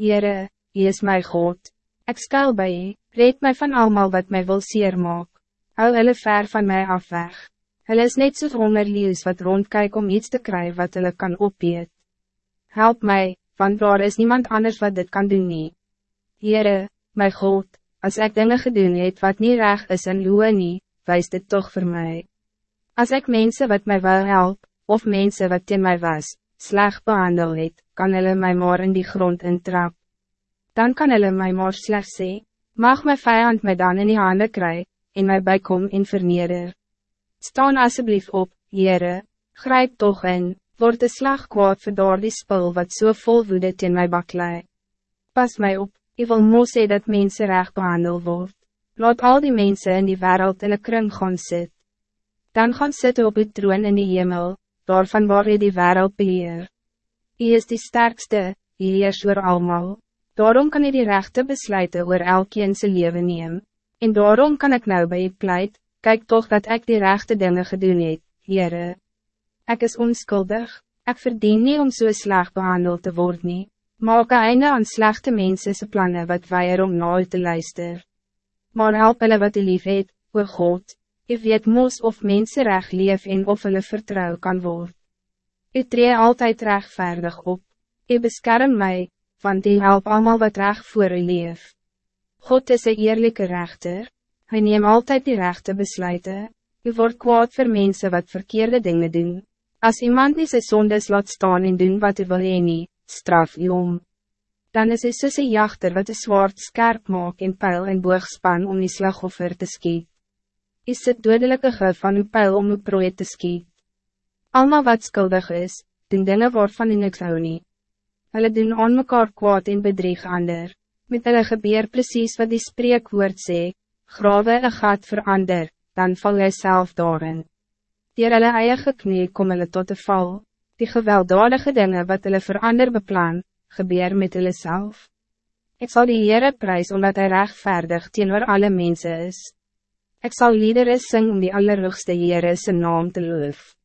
Heere, Hy is my God. Ik skuil bij U, red mij van allemaal wat mij wil seer maak. Hou hulle ver van mij af weg. Hulle is net soos hongerlies wat rondkijk om iets te krijgen wat hulle kan opeet. Help mij, want daar is niemand anders wat dit kan doen nie. Heere, my God, als ik dingen gedoen het wat niet recht is en uwe nie, wijs dit toch voor mij. Als ik mensen wat mij wil help, of mensen wat in mij was, sleg behandel het, kan hulle mij maar in die grond intrap. Dan kan hulle mij maar sleg sê, mag my vijand mij dan in die handen kry, en my bykom en verneder. Staan alsjeblieft op, Heere, grijp toch in, word de slag kwaad vir daar die spul wat so vol woede teen my baklei. Pas mij op, ik wil moos sê dat mensen recht behandeld word. Laat al die mensen in die wereld in een kring gaan sit. Dan gaan zitten op het troon in die hemel, daarvan waar hy die wereld beheer. Hy is die sterkste, hy heers oor almal. Daarom kan hy die rechte besluiten oor elkeen sy leven neem. En daarom kan ik nou bij je pleit, kijk toch dat ik die rechte dingen gedoen het, Heere. Ik is onschuldig, ik verdien niet om zo so slag behandeld te worden. Maak een einde aan slechte mensense plannen wat weier om nooit te luisteren. Maar help hulle wat u lief het, o God, u weet moos of mensen recht leef en of hulle vertrouw kan worden. U tree altijd rechtvaardig op, u beskerm mij, want die help allemaal wat recht voor u leef. God is een eerlijke rechter, hij neemt altijd die rechte besluiten, u wordt kwaad voor mensen wat verkeerde dingen doen. Als iemand niet zijn zondes laat staan en doen wat u wil en nie, straf u om. Dan is hy soos een jachter wat een zwaard scherp maak en pijl en boogspan om die slagoffer te skiet. Is het dodelijke gif van uw pijl om uw prooi te skiet. Alma wat skuldig is, doen dinge waarvan u niks hou nie. Hulle doen aan mekaar kwaad en bedrieg ander. Met hulle gebeur precies wat die spreekwoord sê, grawe een gat verander, dan val jy self daarin. Dier hulle eie geknie kom hulle tot de val, die gewelddadige dingen wat hulle verander beplan, gebeur met hulle self. Ik zal die Heere prijs omdat hij rechtvaardig teenoor alle mensen is. Ik zal liederen sing om die allerhoogste Heere zijn naam te loof.